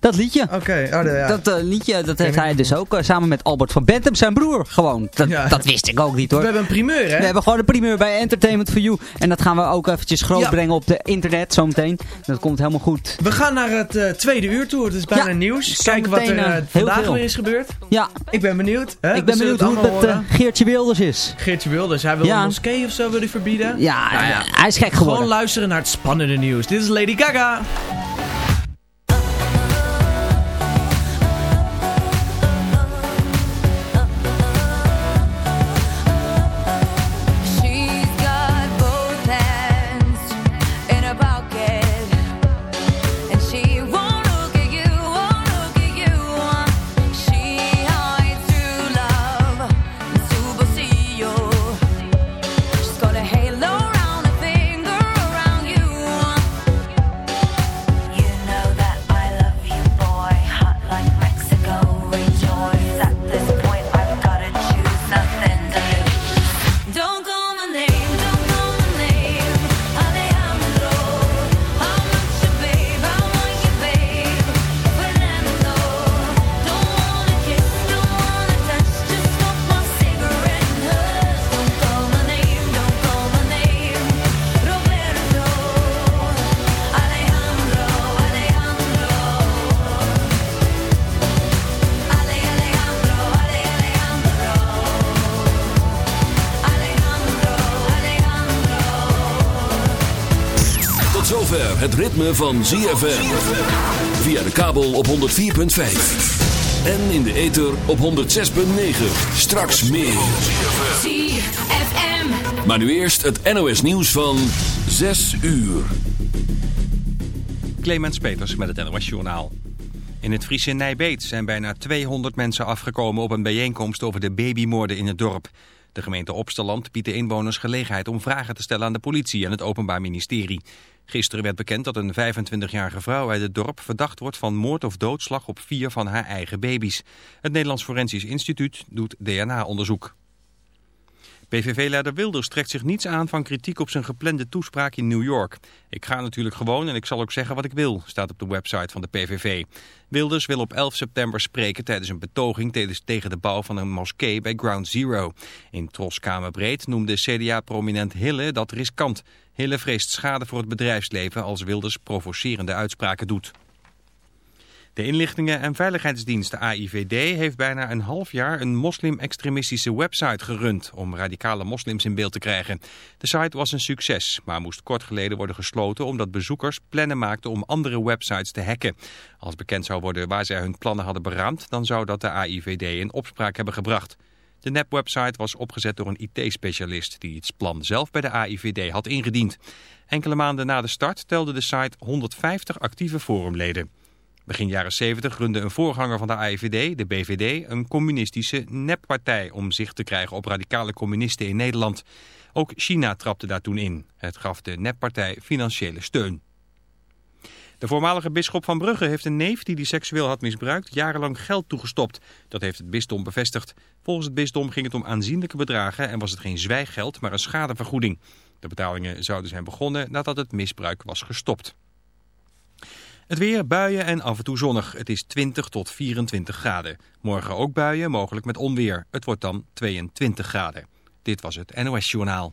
Dat liedje. Oké, oh, ja. Dat eh, liedje, dat heeft hij dus ook eh, samen met Albert van Bentham, zijn broer, gewoon. Dat, Ja. dat wist ik ook niet hoor. We hebben een primeur, hè? We hebben gewoon een primeur bij Entertainment for You. En dat gaan we ook eventjes groot Ja. brengen op de internet zometeen. Dat komt helemaal goed. We gaan naar het eh, tweede uur toe. Het is bijna nieuws. Kijken wat er vandaag weer is gebeurd. Ja, Ik ben benieuwd. Hè? ik ben benieuwd hoe het met. Geertje Wilders is. Geertje Wilders, hij wil een moskee of zo wil hij verbieden. Ja, Nou ja. hij is gek Gewoon geworden. luisteren naar het spannende nieuws. Dit is Lady Gaga. Het ritme van ZFM. Via de kabel op 104.5. En in de ether op 106.9. Straks meer. ZFM. Maar nu eerst het NOS nieuws van 6 uur. Clemens Peters met het NOS Journaal. In het Friese Nijbeet zijn bijna 200 mensen afgekomen op een bijeenkomst over de babymoorden in het dorp. De gemeente Opsteland biedt de inwoners gelegenheid om vragen te stellen aan de politie en het Openbaar Ministerie. Gisteren werd bekend dat een 25-jarige vrouw uit het dorp verdacht wordt van moord of doodslag op vier van haar eigen baby's. Het Nederlands Forensisch Instituut doet DNA-onderzoek. PVV-leider Wilders trekt zich niets aan van kritiek op zijn geplande toespraak in New York. Ik ga natuurlijk gewoon en ik zal ook zeggen wat ik wil, staat op de website van de PVV. Wilders wil op 11 september spreken tijdens een betoging tegen de bouw van een moskee bij Ground Zero. In Troskamerbreed noemde CDA-prominent Hille dat riskant. Hille vreest schade voor het bedrijfsleven als Wilders provocerende uitspraken doet. De inlichtingen- en veiligheidsdienst de AIVD heeft bijna een half jaar een moslim-extremistische website gerund om radicale moslims in beeld te krijgen. De site was een succes, maar moest kort geleden worden gesloten omdat bezoekers plannen maakten om andere websites te hacken. Als bekend zou worden waar zij hun plannen hadden beraamd, dan zou dat de AIVD in opspraak hebben gebracht. De nepwebsite was opgezet door een IT-specialist die het plan zelf bij de AIVD had ingediend. Enkele maanden na de start telde de site 150 actieve forumleden. Begin jaren 70 runde een voorganger van de AIVD, de BVD, een communistische neppartij om zicht te krijgen op radicale communisten in Nederland. Ook China trapte daar toen in. Het gaf de neppartij financiële steun. De voormalige bisschop van Brugge heeft een neef die die seksueel had misbruikt jarenlang geld toegestopt. Dat heeft het bisdom bevestigd. Volgens het bisdom ging het om aanzienlijke bedragen en was het geen zwijggeld, maar een schadevergoeding. De betalingen zouden zijn begonnen nadat het misbruik was gestopt. Het weer, buien en af en toe zonnig. Het is 20 tot 24 graden. Morgen ook buien, mogelijk met onweer. Het wordt dan 22 graden. Dit was het NOS Journaal.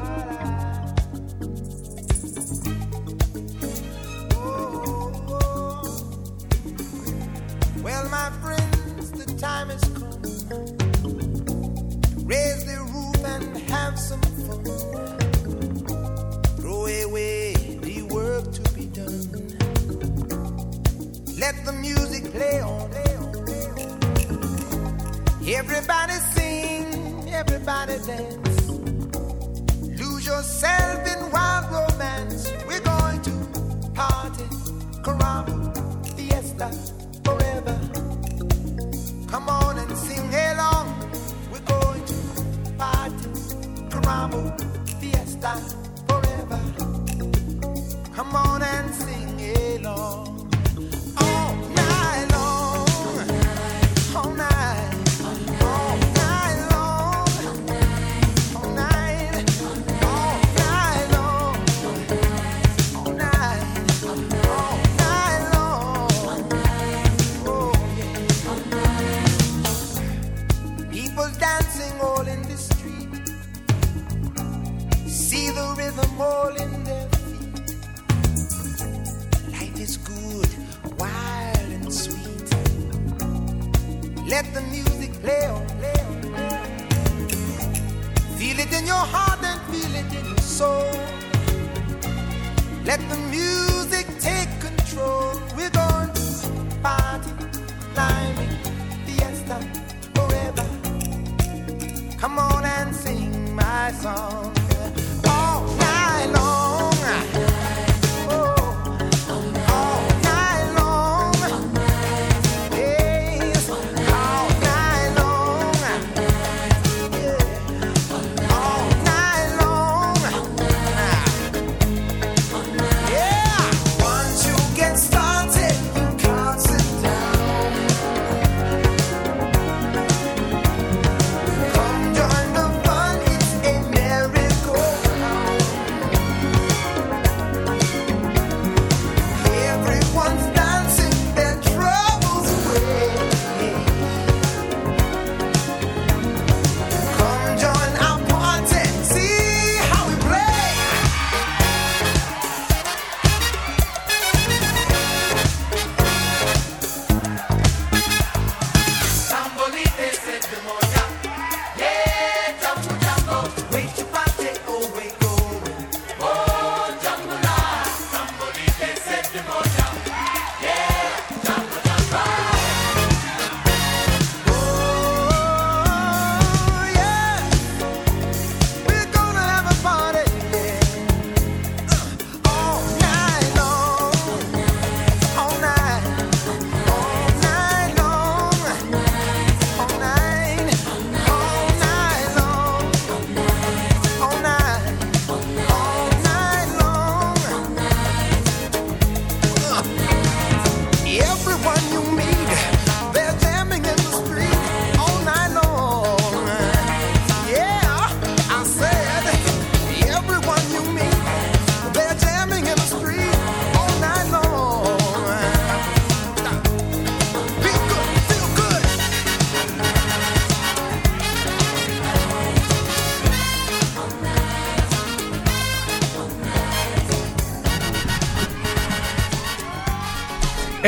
everybody dance. Lose yourself in wild romance.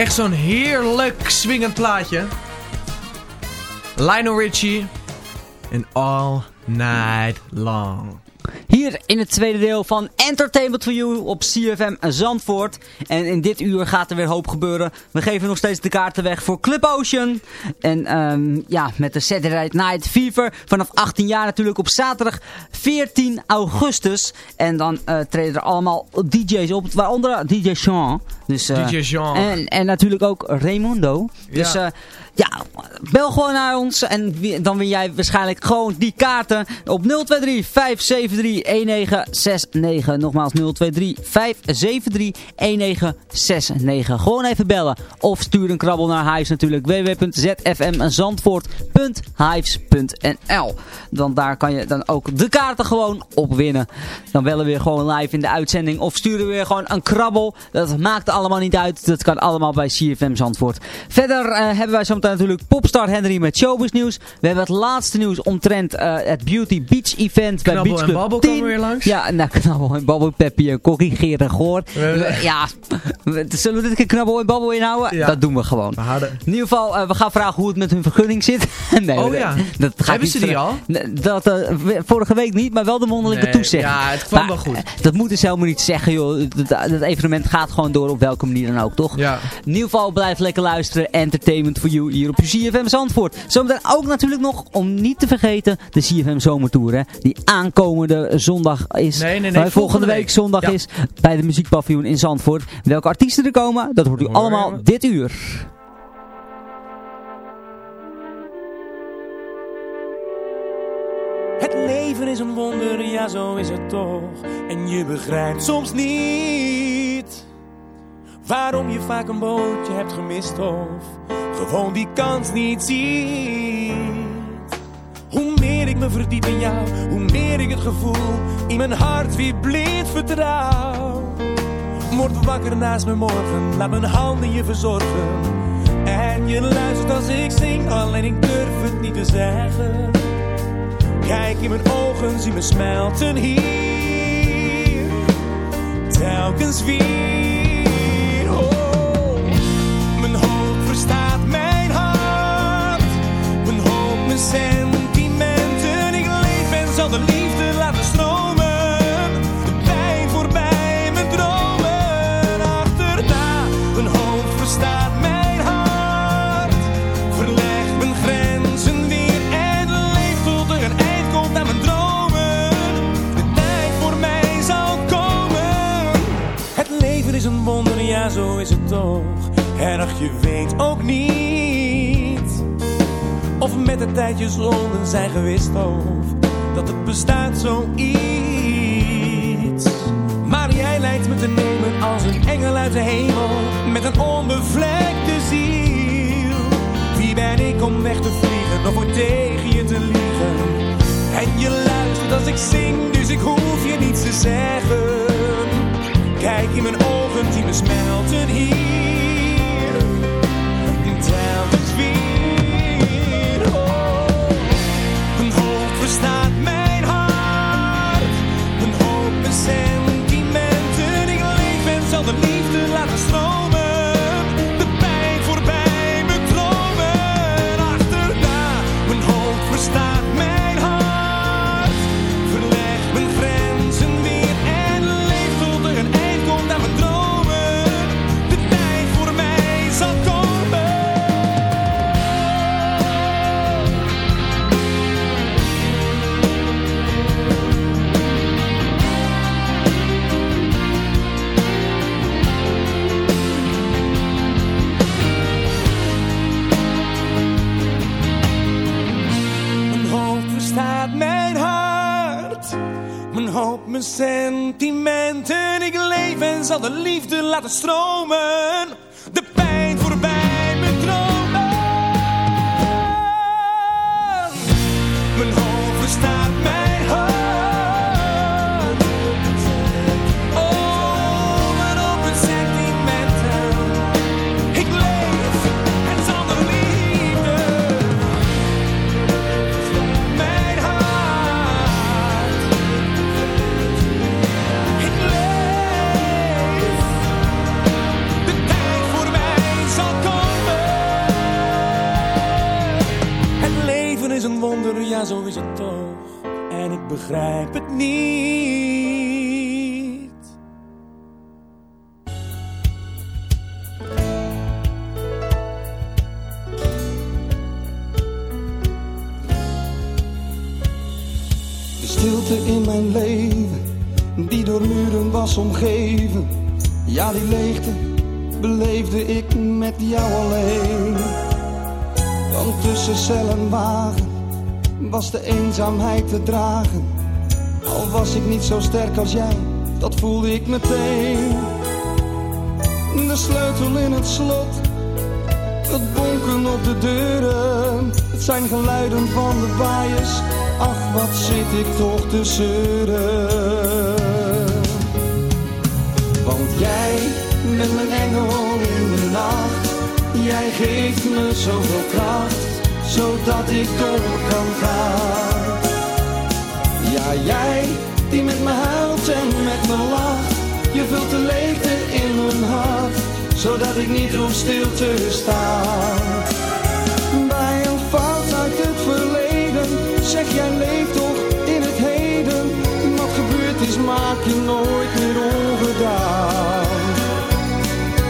Echt zo'n heerlijk swingend plaatje. Lionel Richie en All Night Long. Hier in het tweede deel van Entertainment for You op CFM Zandvoort. En in dit uur gaat er weer hoop gebeuren. We geven nog steeds de kaarten weg voor Club Ocean. En ehm, ja, met de Saturday Night Fever vanaf 18 jaar natuurlijk op zaterdag 14 augustus. En dan eh, treden er allemaal DJ's op, waaronder DJ Jean. Dus, eh, DJ En, en natuurlijk ook Raimundo. Dus eh, ja, bel gewoon naar ons en dan win jij waarschijnlijk gewoon die kaarten op 020. 023 573 1969. Nogmaals 023 573 1969. Gewoon even bellen. Of stuur een krabbel naar Hives natuurlijk. www.zfmzandvoort.hives.nl Want daar kan je dan ook de kaarten gewoon op winnen. Dan bellen we weer gewoon live in de uitzending. Of sturen we weer gewoon een krabbel. Dat maakt allemaal niet uit. Dat kan allemaal bij CFM Zandvoort. Verder eh, hebben wij zometeen natuurlijk Popstar Henry met Showbiz nieuws. We hebben het laatste nieuws omtrent eh, het Beauty Beach event Event bij Knabbel Beach en Club Babbel 10. komen weer langs. Ja, nou, Knabbel en Babbel, Peppy en Kokkie, Geert en Goor. Ja, zullen we dit keer Knabbel en Babbel inhouden? Ja. Dat doen we gewoon. We. In ieder geval, eh, we gaan vragen hoe het met hun vergunning zit. nee, Oh ja. dat gaat Hebben ze die al? Dat, eh, vorige week niet, maar wel de mondelinke Nee, toezegging. ja, het kwam Maar, wel goed. eh, Dat moeten ze helemaal niet zeggen, joh. Dat, dat evenement gaat gewoon door op welke manier dan ook, toch? Ja. In ieder geval, blijf lekker luisteren. Entertainment for you hier op je CFM Zandvoort. Zometeen ook natuurlijk nog, om niet te vergeten, de CFM Zomertour, hè. Die aankomende zondag is. Nee, nee, nee, volgende, volgende week week. zondag Ja. is. Bij de muziekpaviljoen in Zandvoort. Welke artiesten er komen, dat hoort u Hoor allemaal dit uur. Het leven is een wonder, ja zo is het toch. En je begrijpt soms niet waarom je vaak een bootje hebt gemist of gewoon die kans niet ziet. Meer ik me verdiep in jou, hoe meer ik het gevoel in mijn hart weer blind vertrouw. Word wakker naast me morgen, laat mijn handen je verzorgen. En je luistert als ik zing, alleen ik durf het niet te zeggen. Kijk in mijn ogen, zie me smelten hier. Telkens weer. Je weet ook niet. Of met de tijd je zonden zijn gewist of dat het bestaat zoiets. Maar jij lijkt me te nemen als een engel uit de hemel met een onbevlekte ziel. Wie ben ik om weg te vliegen of ooit tegen je te liegen? En je luistert als ik zing, dus ik hoef je niets te zeggen. Kijk in mijn ogen, zie me smelten hier. stop laten stromen. Te dragen. Al was ik niet zo sterk als jij, dat voelde ik meteen. De sleutel in het slot, het bonken op de deuren. Het zijn geluiden van de waaiers, ach wat zit ik toch te zeuren. Want jij bent mijn engel in de nacht, jij geeft me zoveel kracht, zodat ik door kan gaan. Ja, jij die met me huilt en met me lacht. Je vult de leegte in mijn hart, zodat ik niet hoef stil te staan. Bij een fout uit het verleden, zeg jij leeft toch in het heden. Wat gebeurd is, maak je nooit meer ongedaan.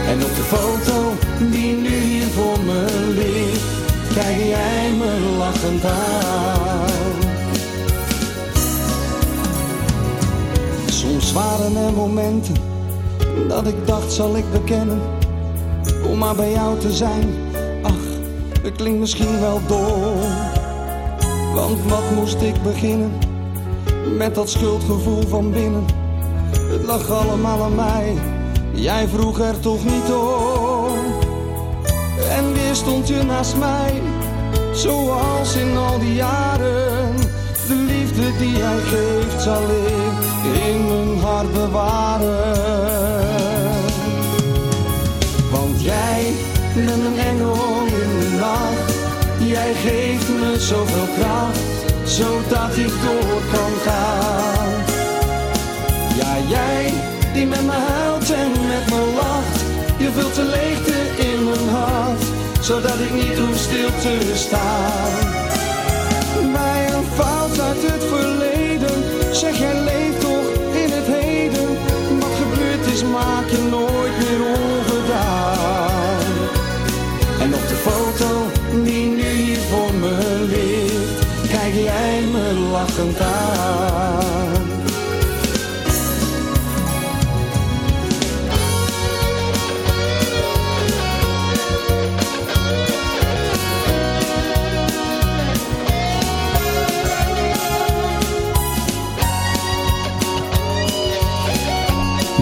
En op de foto die nu hier voor me ligt, kijk jij me lachend aan. Waren er momenten dat ik dacht zal ik bekennen? Om maar bij jou te zijn, ach, het klinkt misschien wel dom. Want wat moest ik beginnen met dat schuldgevoel van binnen? Het lag allemaal aan mij, jij vroeg er toch niet om. En weer stond je naast mij, zoals in al die jaren. De liefde die jij geeft zal ik in mijn hart bewaren. Want jij bent een engel in de nacht. Jij geeft me zoveel kracht, zodat ik door kan gaan. Ja, jij die met me huilt en met me lacht. Je vult de leegte in mijn hart, zodat ik niet hoef stil te staan. Bij een fout uit het verleden, aan.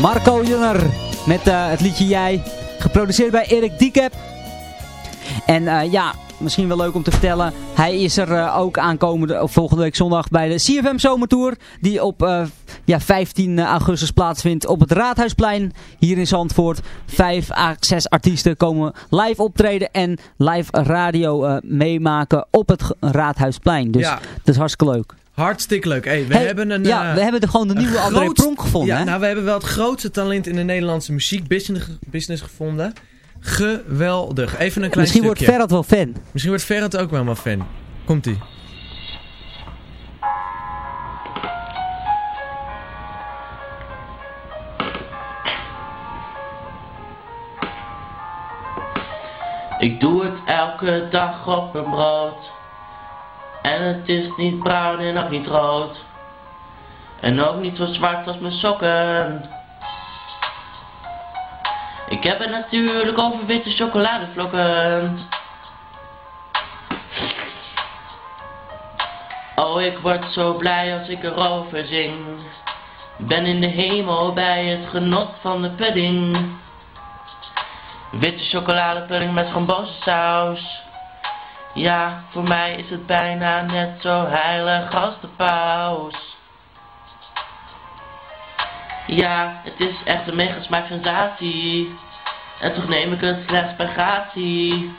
Marco Junger met eh, het liedje Jij. Geproduceerd bij Erik Diekep. En eh, ja, misschien wel leuk om te vertellen. Hij is er eh, ook aankomende of volgende week zondag bij de CFM Zomertour. Die op eh, ja, 15 augustus plaatsvindt op het Raadhuisplein hier in Zandvoort. Vijf à zes artiesten komen live optreden en live radio eh, meemaken op het Raadhuisplein. Dus Ja. dat is hartstikke leuk. Hartstikke leuk. Hey, we Hey, hebben een... ja, eh, we hebben gewoon de nieuwe André Pronk gevonden. Ja, hè? nou, we hebben wel het grootste talent in de Nederlandse muziekbusiness business gevonden. Geweldig. Even een klein Misschien wordt. Ferrat wel fan. Misschien wordt Ferrat ook wel mijn fan. Komt-ie. Ik doe het elke dag op mijn brood. En het is niet bruin en ook niet rood. En ook niet zo zwart als mijn sokken. Ik heb het natuurlijk over witte chocoladevlokken. Oh, ik word zo blij als ik erover zing. Ben in de hemel bij het genot van de pudding. Witte chocoladepudding met frambozensaus. Ja, voor mij is het bijna net zo heilig als de paus. Ja, het is echt een mega smaaksensatie. En toch neem ik het slechts bij gratie.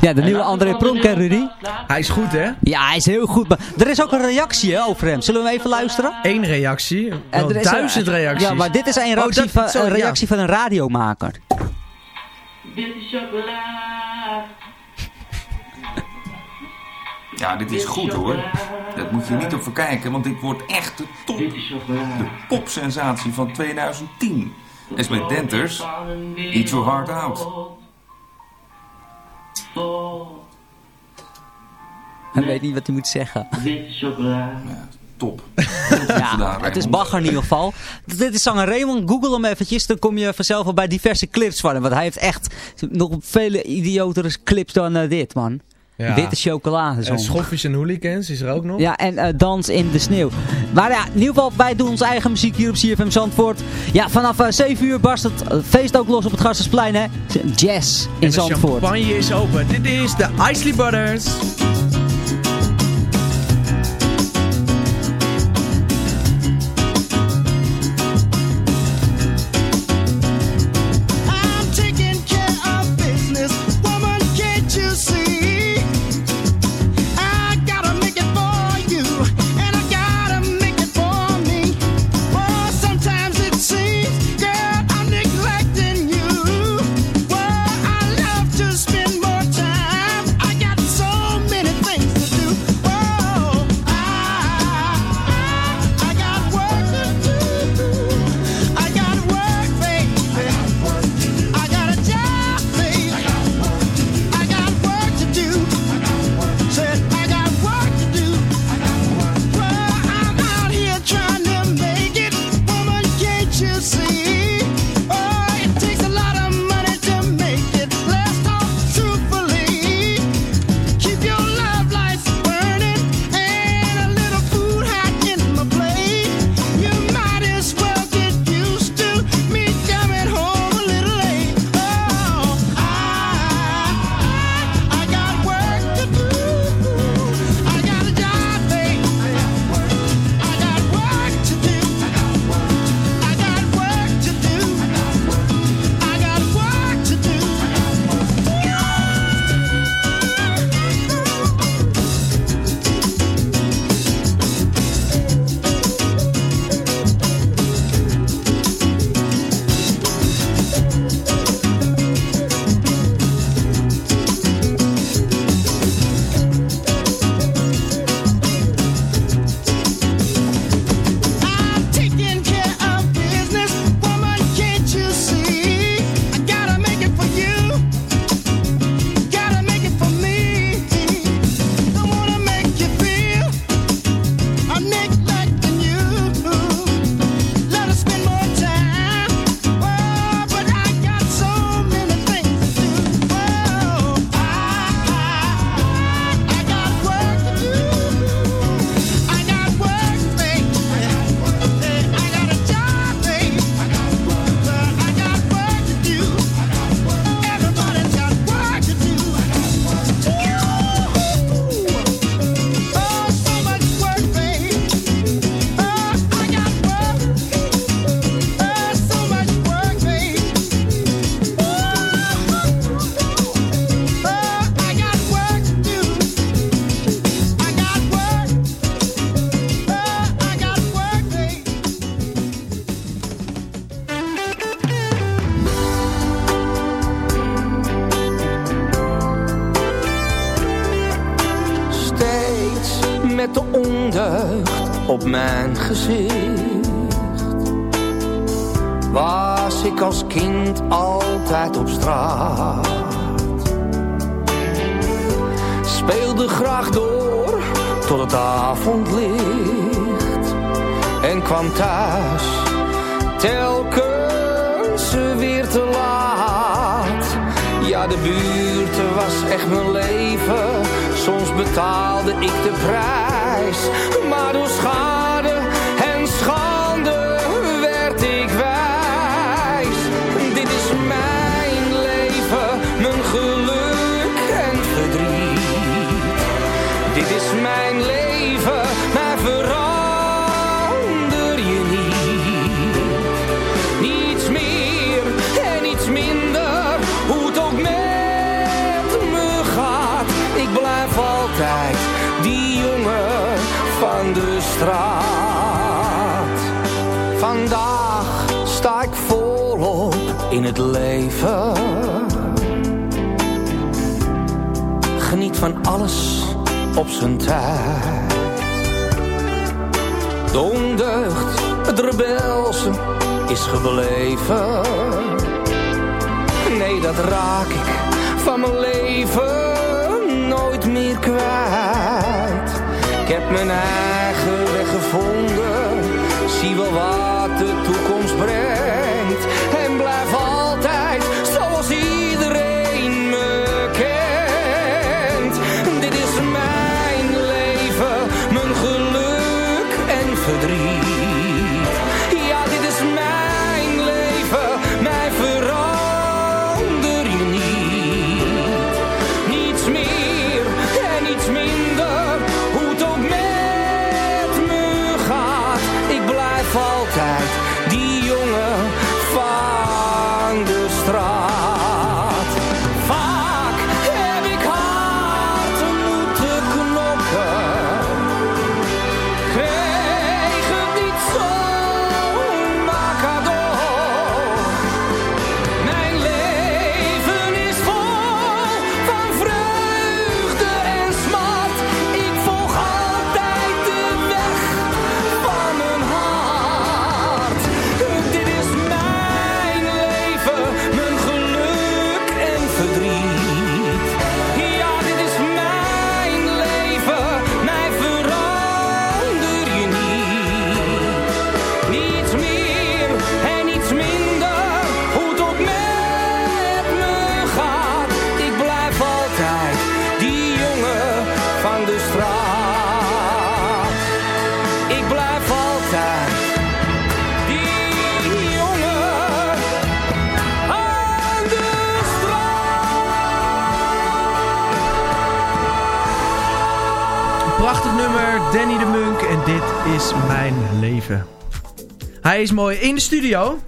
Ja, de nieuwe André Pronk, hè Rudy? Hij is goed, hè? Ja, hij is heel goed. Maar er is ook een reactie hè, over hem. Zullen we hem even luisteren? Eén reactie. En Wel er is een- duizend reacties. Ja, maar dit is een Oh, reactie, dat- van, een ja. van een radiomaker. Witte chocola. Ja, dit is goed hoor. Dat moet je niet op verkijken, want dit wordt echt de top. De popsensatie van 2010. is met Denters. Eat Your Heart Out. Hij weet niet wat hij moet zeggen. Chocola. Top. Ja, het is bagger in ieder geval. Dit is zanger Raymond. Google hem eventjes. Dan kom je vanzelf wel bij diverse clips van hem. Want hij heeft echt nog vele idiotere clips dan eh, dit, man. Ja. is chocolade. En Schoffies en Hooligans is er ook nog. Ja, en eh, Dans in de Sneeuw. Maar ja, in ieder geval, wij doen onze eigen muziek hier op CFM Zandvoort. Ja, vanaf eh, 7 uur barst het eh, feest ook los op het Gastensplein, hè. Jazz in Zandvoort. de champagne is open. Dit is de Icely Brothers. avondlicht en kwam thuis telkens weer te laat. Ja, de buurt was echt mijn leven, soms betaalde ik de prijs, maar door schaamte het leven. Geniet van alles op zijn tijd. De ondeugd, het rebelse is gebleven. Nee, dat raak ik van mijn leven nooit meer kwijt. Ik heb mijn eigen weg gevonden, zie wel wat de toekomst brengt prachtig nummer, Danny de Munk en dit is mijn leven. Hij is mooi in de studio.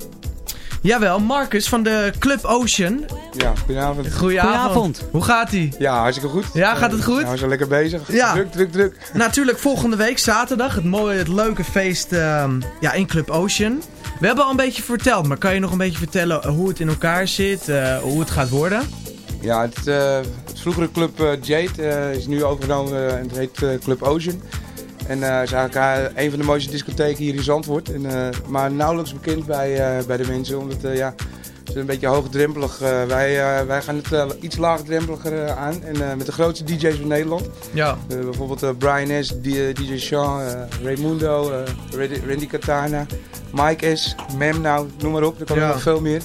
Jawel, Marcus van de Club Ocean. Ja, goedenavond. Goedenavond. Hoe gaat ie? Ja, hartstikke goed. Ja, gaat het goed? Ja, we zijn lekker bezig. Ja. Druk, druk, druk. Natuurlijk volgende week zaterdag het mooie, het leuke feest ehm, ja, in Club Ocean. We hebben al een beetje verteld, maar kan je nog een beetje vertellen eh, hoe het in elkaar zit, eh, hoe het gaat worden? Ja, het, eh, het vroegere club eh, Jade eh, is nu overgenomen en het heet eh, Club Ocean. En eh is eigenlijk een van de mooiste discotheken hier in Zandvoort. En, maar nauwelijks bekend bij, bij de mensen, omdat eh, ja, het is een beetje hoogdrempelig. Wij, wij gaan het iets laagdrempeliger aan en met de grootste DJ's van Nederland. Ja. Bijvoorbeeld Brian S, DJ Sean, Raimundo, Randy, Katana, Mike S, Mem nou, noem maar op. Er komen Ja. nog veel meer.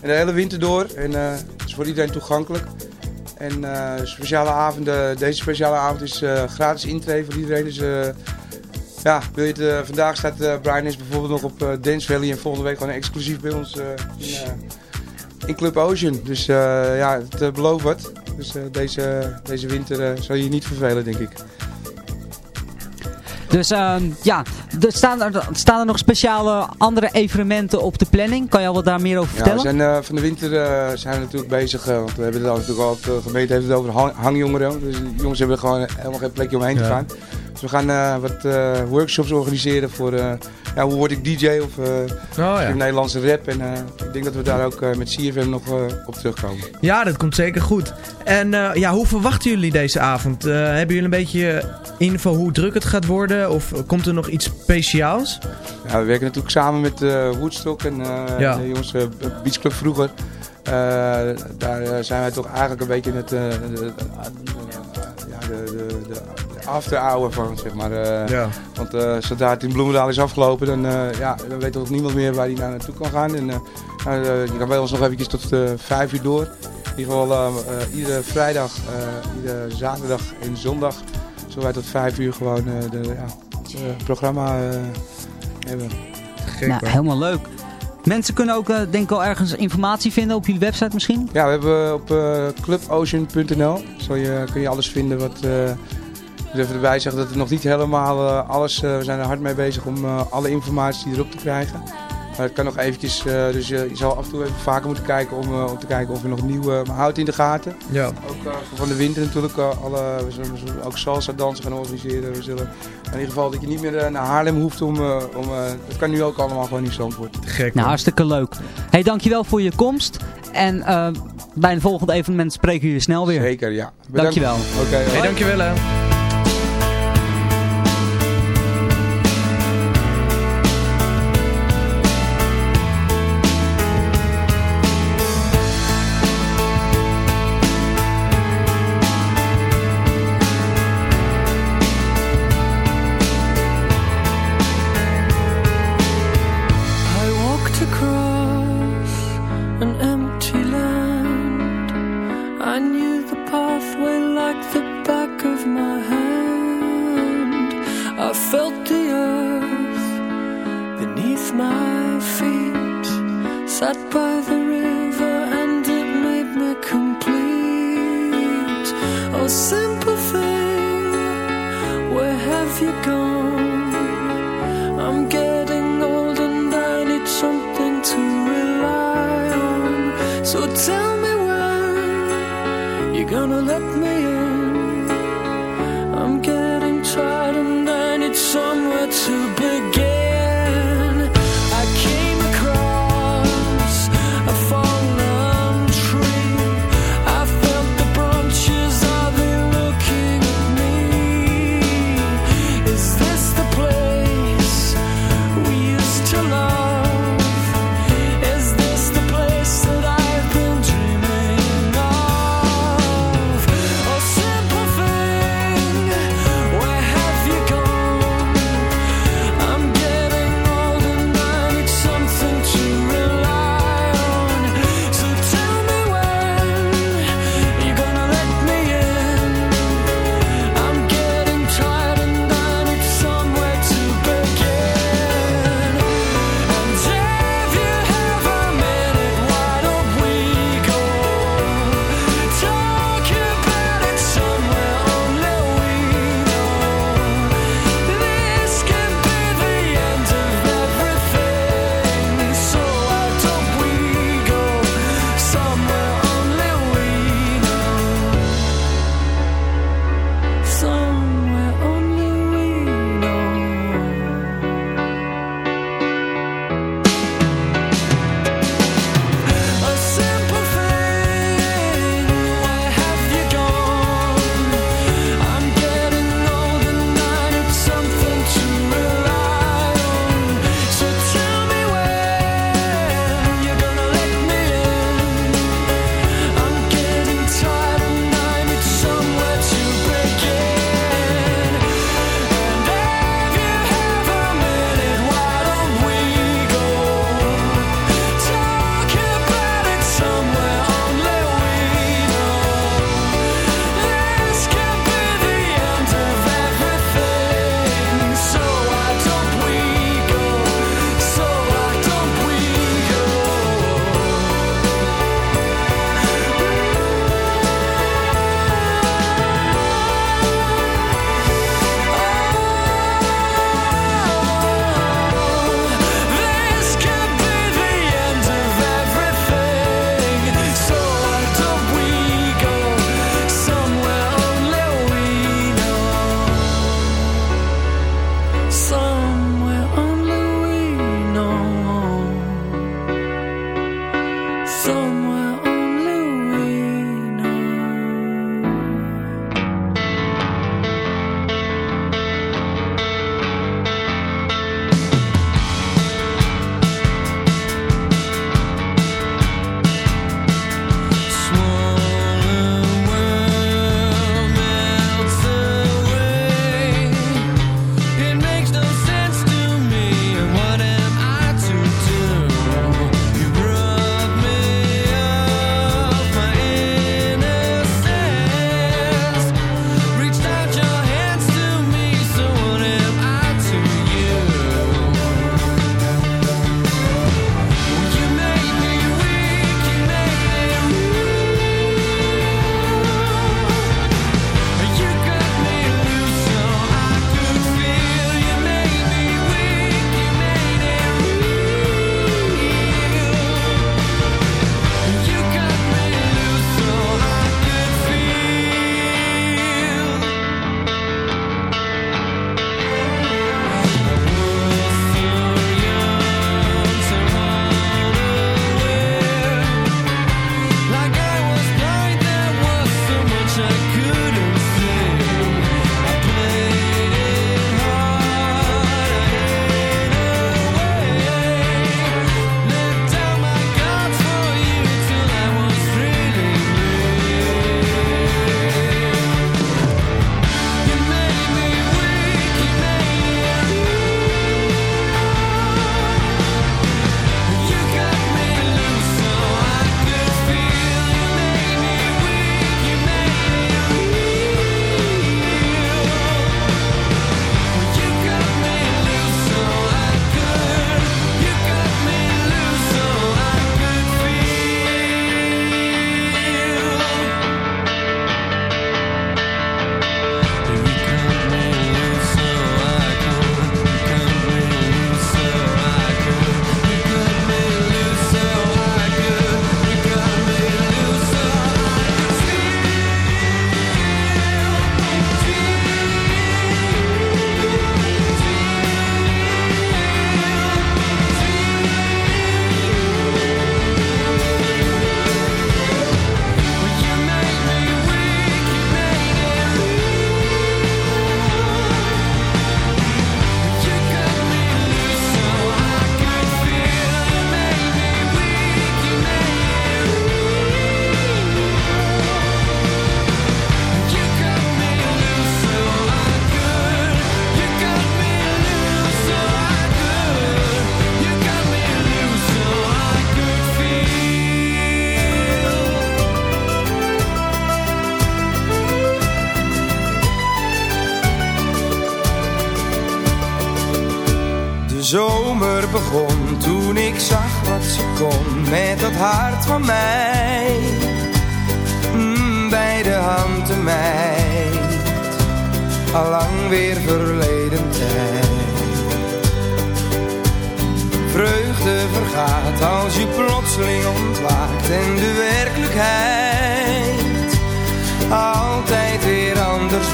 En de hele winter door. En het is voor iedereen toegankelijk. En eh, speciale avonden, deze speciale avond is eh, gratis intree voor iedereen. Dus eh, ja, wil je het, vandaag staat Brian S bijvoorbeeld nog op Dance Valley en volgende week gewoon exclusief bij ons in, in Club Ocean. Dus ja, het belooft wat. Dus deze, deze winter zal je niet vervelen, denk ik. Dus ehm, ja, er staan, er staan er nog speciale andere evenementen op de planning? Kan je al wat daar meer over Ja, vertellen? we zijn eh, van de winter eh, zijn we natuurlijk bezig, eh, want we hebben het al natuurlijk al, de gemeente heeft het over hang, hangjongeren. Dus de jongens hebben er gewoon helemaal geen plekje omheen te Ja. gaan. Dus we gaan eh, wat eh, workshops organiseren voor eh, ja, hoe word ik DJ of ja. Nederlandse rap. En ik denk dat we daar ook met CFM nog op terugkomen. Ja, dat komt zeker goed. En ja, hoe verwachten jullie deze avond? Hebben jullie een beetje info hoe druk het gaat worden? Of komt er nog iets speciaals? Ja, we werken natuurlijk samen met Woodstock en Ja. de jongens Beach Club vroeger. Daar zijn wij toch eigenlijk een beetje het, ja, de, de, de, de after hour van, zeg maar. eh. Ja. Want eh, zodra het in Bloemendaal is afgelopen, dan, eh, ja, dan weet toch niemand meer waar hij nou naartoe kan gaan. En, eh, nou, je kan bij ons nog eventjes tot vijf uur door. In ieder geval eh, eh, iedere vrijdag, eh, iedere zaterdag en zondag zullen wij tot vijf uur gewoon eh, de, ja, het programma eh, hebben. nou, helemaal leuk. Mensen kunnen ook, eh, denk ik al ergens informatie vinden op jullie website misschien? Ja, we hebben op clubocean.nl zo je, kun je alles vinden wat... eh dus even erbij zeggen dat het nog niet helemaal eh, alles... eh, we zijn er hard mee bezig om eh, alle informatie erop te krijgen. Maar het kan nog eventjes... dus je, je zal af en toe even vaker moeten kijken om, om te kijken of we nog nieuwe... maar houd in de gaten. Ja. Ook van de winter natuurlijk. alle, we, zullen, we zullen ook salsa dansen gaan organiseren. We zullen in ieder geval dat je niet meer naar Haarlem hoeft om... om eh, dat kan nu ook allemaal gewoon in Zandvoort. Gek Nou, hartstikke leuk. hey, dankjewel voor je komst. En eh, bij een volgend evenement spreken jullie snel weer. Zeker, ja. Bedankt. Dankjewel. Oké, Hey, hoi. dankjewel hè. Simple thing, where have you gone?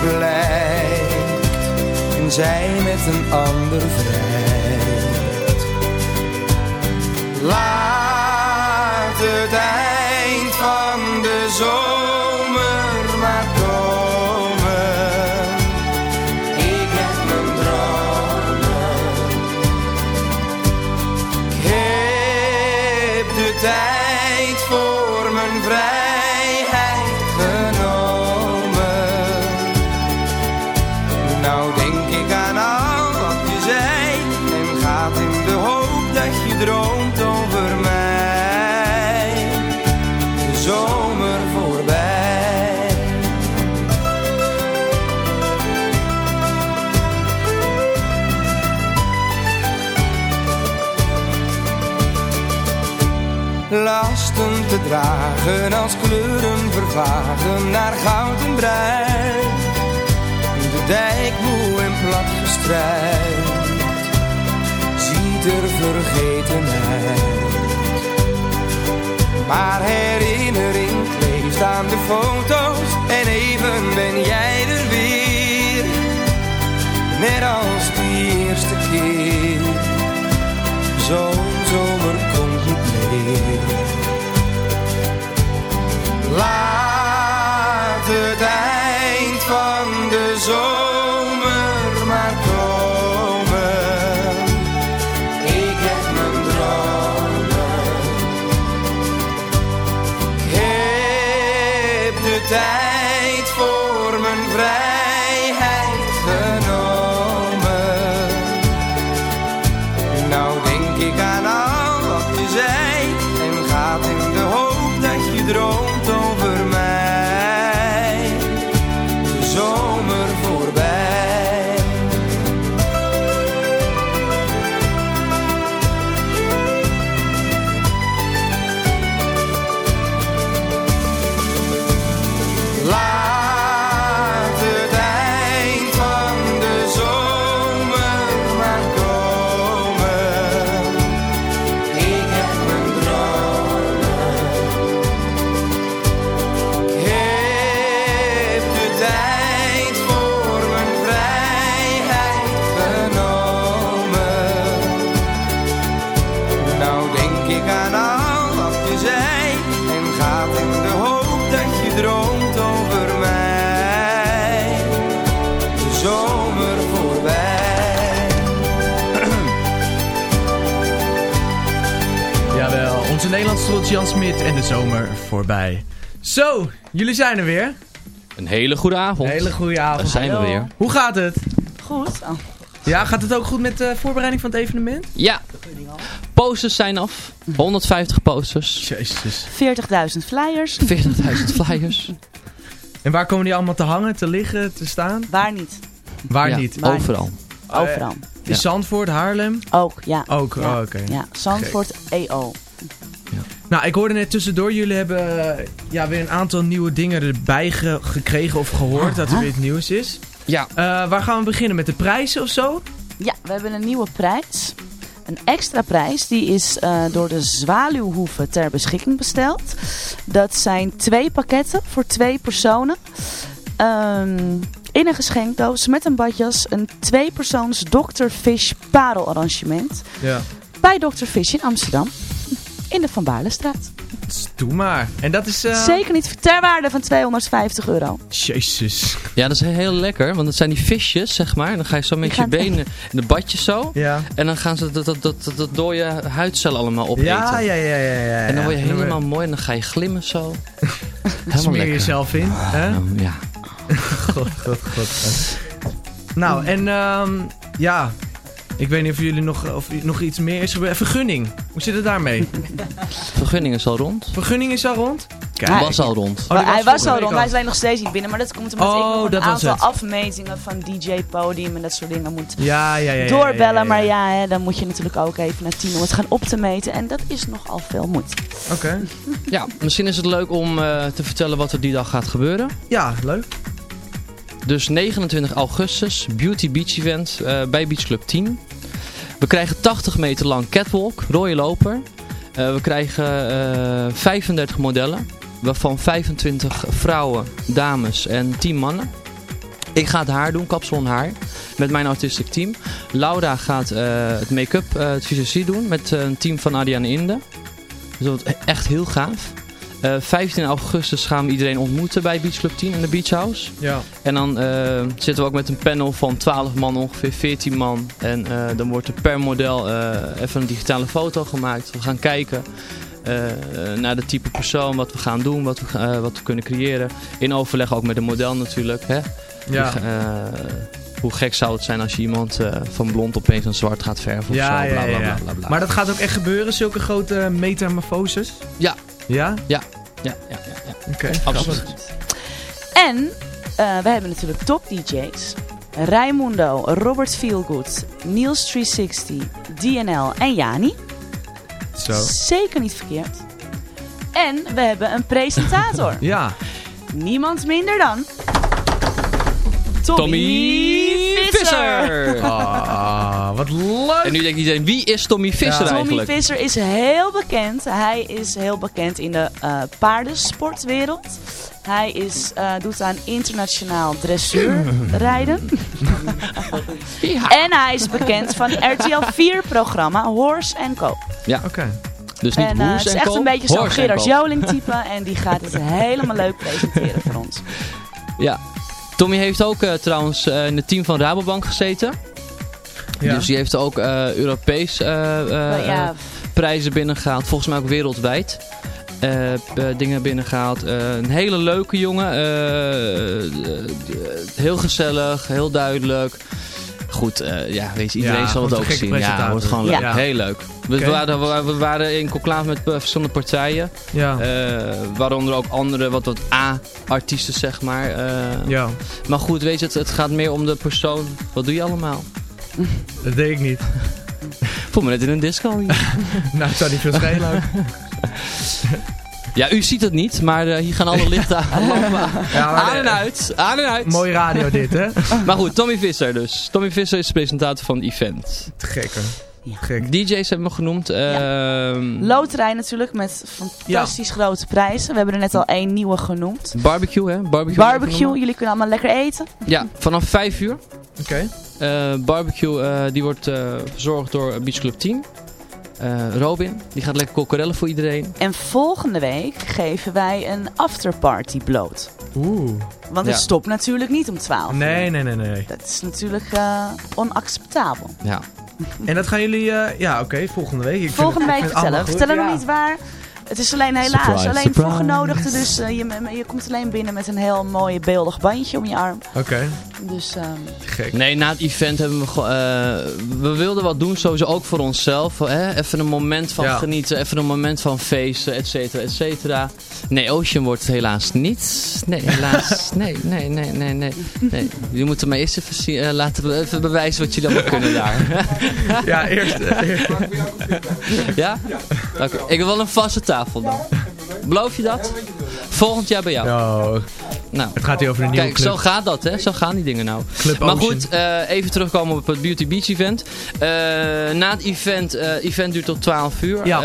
blijkt en zij met een ander vrij. te dragen als kleuren vervagen naar goud en bruin. De dijk moe en plat gestrijd, ziet er vergeten. Maar herinnering kleeft aan de foto's en even ben jij er weer. Net als die eerste keer, zo'n zomer komt niet meer laat het uit. Nederlands trots Jan Smit en de zomer voorbij. Zo, jullie zijn er weer. Een hele goede avond. Een hele goede avond. Daar zijn we Hallo. weer. Hoe gaat het? Goed. Oh. Ja, gaat het ook goed met de voorbereiding van het evenement? Ja. Posters zijn af. 150 posters. Jezus. 40.000 flyers. 40.000 flyers. En waar komen die allemaal te hangen, te liggen, te staan? Waar niet. Waar Ja, niet? overal. Oh, Overal. In Zandvoort, Haarlem? Ook, ja. Ook, ja. oh, oké. Ja, Zandvoort EO. Nou, ik hoorde net tussendoor, jullie hebben eh, ja, weer een aantal nieuwe dingen erbij ge- gekregen of gehoord dat er weer het nieuws is. Ja. Eh, waar gaan we beginnen? Met de prijzen of zo? Ja, we hebben een nieuwe prijs. Een extra prijs, die is eh, door de Zwaluwhoeve ter beschikking besteld. Dat zijn twee pakketten voor twee personen. Ehm, in een geschenkdoos met een badjas. Een tweepersoons Dr. Fish padelarrangement. Ja. Bij Dr. Fish in Amsterdam. In de Van Baarlestraat. Doe maar. En dat is... eh, Zeker niet ter waarde van 250 euro. Jezus. Ja, dat is heel lekker, want dat zijn die visjes, zeg maar. En dan ga je zo met je benen in de badjes zo. Ja. En dan gaan ze dat, dat, dat, dat, dat dode huidcellen allemaal opeten. Ja, ja, ja, ja, ja. En dan word je ja. Helemaal mooi en dan ga je glimmen zo. Helemaal Smeer lekker. jezelf in. Hè? Ja. god, god, god. Nou, en ehm, ja, ik weet niet of jullie nog, of nog iets meer is gebeurd. Vergunning, hoe zit het daarmee? Vergunning is al rond. Vergunning is al rond? Kijk. Was al rond. Oh, hij was al rond, hij is alleen nog steeds niet binnen. Maar dat komt omdat Oh, ik nog een dat was aantal afmetingen van DJ-podium en dat soort dingen moet Ja, ja, ja. ja, doorbellen. ja, ja, ja. Maar ja, hè, dan moet je natuurlijk ook even naar tien om het gaan op te meten. En dat is nogal veel moeite. Oké. Ja, misschien is het leuk om eh, te vertellen wat er die dag gaat gebeuren. Ja, leuk. Dus 29 augustus, Beauty Beach Event eh, bij Beach Club 10. We krijgen 80 meter lang catwalk, rode loper. Eh, we krijgen eh, 35 modellen, waarvan 25 vrouwen, dames en 10 mannen. Ik ga het haar doen, kapsel en haar, met mijn artistic team. Laura gaat eh, het make-up, eh, het visagie doen, met eh, een team van Ariane Inde. Dus dat wordt echt heel gaaf. Eh 15 augustus gaan we iedereen ontmoeten bij Beach Club 10 in de Beach House. Ja. En dan eh, zitten we ook met een panel van 12 man, ongeveer 14 man. En eh, dan wordt er per model eh, even een digitale foto gemaakt. We gaan kijken eh, naar de type persoon, wat we gaan doen, wat we, eh, wat we kunnen creëren. In overleg ook met de model natuurlijk. Hè? Ja. Die, eh, hoe gek zou het zijn als je iemand eh, van blond opeens aan zwart gaat verven of Ja, zo. ja, Bla, bla, ja, bla, ja. bla, bla. Maar dat gaat ook echt gebeuren, zulke grote metamorfoses? Ja. Ja? Ja. Ja, ja, ja. ja. Oké. Absoluut. En eh, we hebben natuurlijk top DJ's. Raimundo, Robert Feelgood, Niels 360, DNL en Jani. Zo. Zeker niet verkeerd. En we hebben een presentator. Ja. Niemand minder dan... Tommy, Tommy Visser! Ah, wat leuk! En nu denkt iedereen, wie is Tommy Visser Tommy eigenlijk? Visser is heel bekend. Hij is heel bekend in de eh, paardensportwereld. Hij is, eh, doet aan internationaal dressuurrijden. En hij is bekend van RTL 4 programma Horse Co. Ja. Oké. Dus niet En Woes het is echt een beetje zo'n Gerard. Joling type. En die gaat het helemaal leuk presenteren voor ons. Ja. Tommy heeft ook eh, trouwens eh, in het team van Rabobank gezeten. Ja. Dus die heeft ook eh, Europees eh, eh, ja. eh, prijzen binnengehaald. Volgens mij ook wereldwijd. Dingen binnengehaald. Eh, een hele leuke jongen. heel gezellig, heel duidelijk. Goed, eh, ja, weet je, iedereen Ja, zal het ook zien. Ja, wordt gewoon leuk. Ja. Heel leuk. We, waren, we, waren in conclave met eh, verschillende partijen. Ja. Eh, waaronder ook andere, wat, wat A-artiesten, zeg maar. Ja. Maar goed, weet je, het, het gaat meer om de persoon. Wat doe je allemaal? Dat deed ik niet. Voel me net in een disco nou, het zou niet veel schelen. Ja, u ziet het niet, maar eh, hier gaan alle lichten aan, ja, aan eh, en uit. Aan en uit. Mooi radio dit, hè? maar goed, Tommy Visser dus. Tommy Visser is presentator van Event. Te gekker. Ja. DJ's hebben we genoemd. Uh. Loterij natuurlijk, met fantastisch grote prijzen. We hebben er net al één nieuwe genoemd. Barbecue, hè? Barbecue, barbecue jullie kunnen allemaal lekker eten. Ja, vanaf 5 uur. Oké. Eh, barbecue, die wordt verzorgd door Beach Club 10. Eh, Robin. Die gaat lekker kokorellen voor iedereen. En volgende week geven wij een afterparty bloot. Oeh. Want het ja. stopt natuurlijk niet om 12 Nee, nee, nee, nee. Dat is natuurlijk eh, onacceptabel. Ja. en dat gaan jullie, eh, ja oké, volgende week. Ik volgende week vertellen. Vertel nog niet waar. Het is alleen helaas, Surprise, alleen surprise. voor genodigden. Dus eh, je, je komt alleen binnen met een heel mooi beeldig bandje om je arm. Oké. Dus ehm, Gek. Nee, na het event hebben we gewoon... eh, we wilden wat doen, sowieso ook voor onszelf. Hè? Even een moment van Ja. genieten, even een moment van feesten, et cetera, et cetera. Nee, Ocean wordt het helaas niet. Nee, helaas. Nee, nee, nee, nee, nee. nee. Jullie moeten mij eerst even, zien- eh, laten even bewijzen wat jullie allemaal kunnen daar. Ja, eerst. Ja? Oké. Ik wil wel een vaste tafel dan. Beloof je dat? Volgend jaar bij jou. Oh, Nou. het gaat hier over een nieuwe Kijk, club. zo gaat dat, hè? Zo gaan die dingen nou. Club maar Ocean. goed, eh, even terugkomen op het Beauty Beach event. Eh, na het event, eh event duurt tot 12 uur. Ja.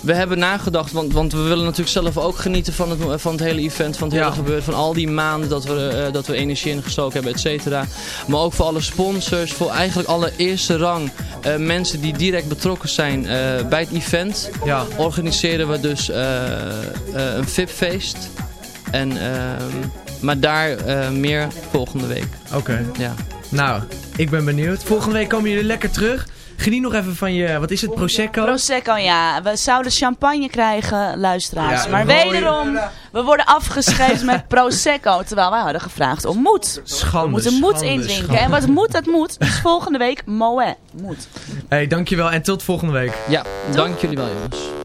We hebben nagedacht, want, want we willen natuurlijk zelf ook genieten van het, van het hele event, van het hele Ja. gebeuren, van al die maanden dat we, eh, dat we energie in gestoken hebben, et cetera. Maar ook voor alle sponsors, voor eigenlijk alle eerste rang eh, mensen die direct betrokken zijn eh, bij het event. Ja. Organiseren we dus een VIP-feest. En, ehm, maar daar meer volgende week. Oké. Ja. Nou, ik ben benieuwd. Volgende week komen jullie lekker terug. Geniet nog even van je, wat is het, Prosecco? Prosecco, ja. We zouden champagne krijgen, luisteraars. Ja, maar wederom, we worden afgeschreven met Prosecco. Terwijl wij hadden gevraagd om moed. Schande, we moeten moed schande, indrinken. schande. En wat moet, dat moet. Dus volgende week, Moet. Moet. hey, dankjewel en tot volgende week. Ja, dank jullie wel jongens.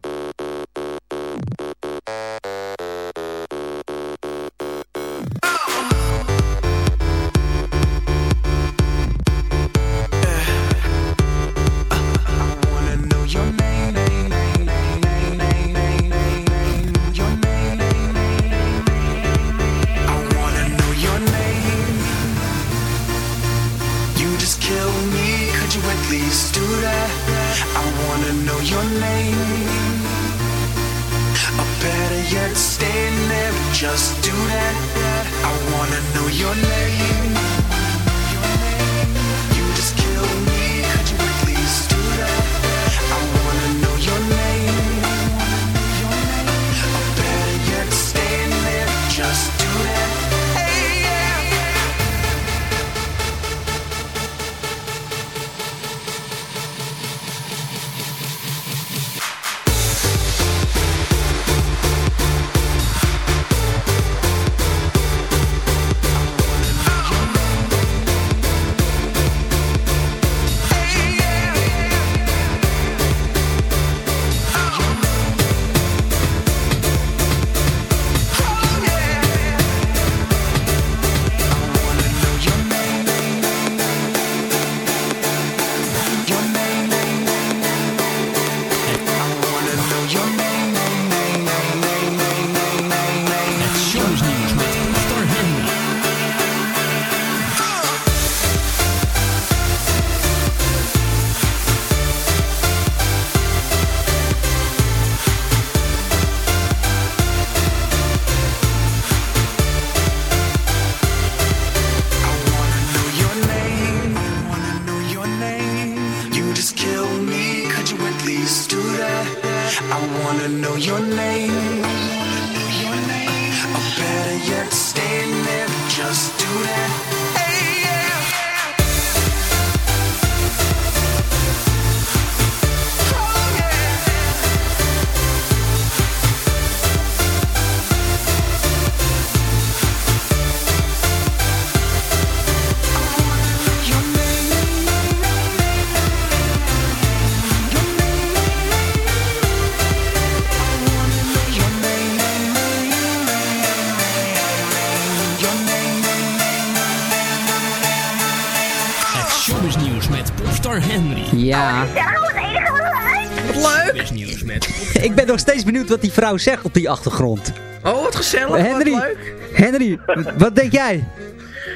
Nog steeds benieuwd wat die vrouw zegt op die achtergrond. Oh, wat gezellig, Henry, wat leuk. Henry, wat denk jij?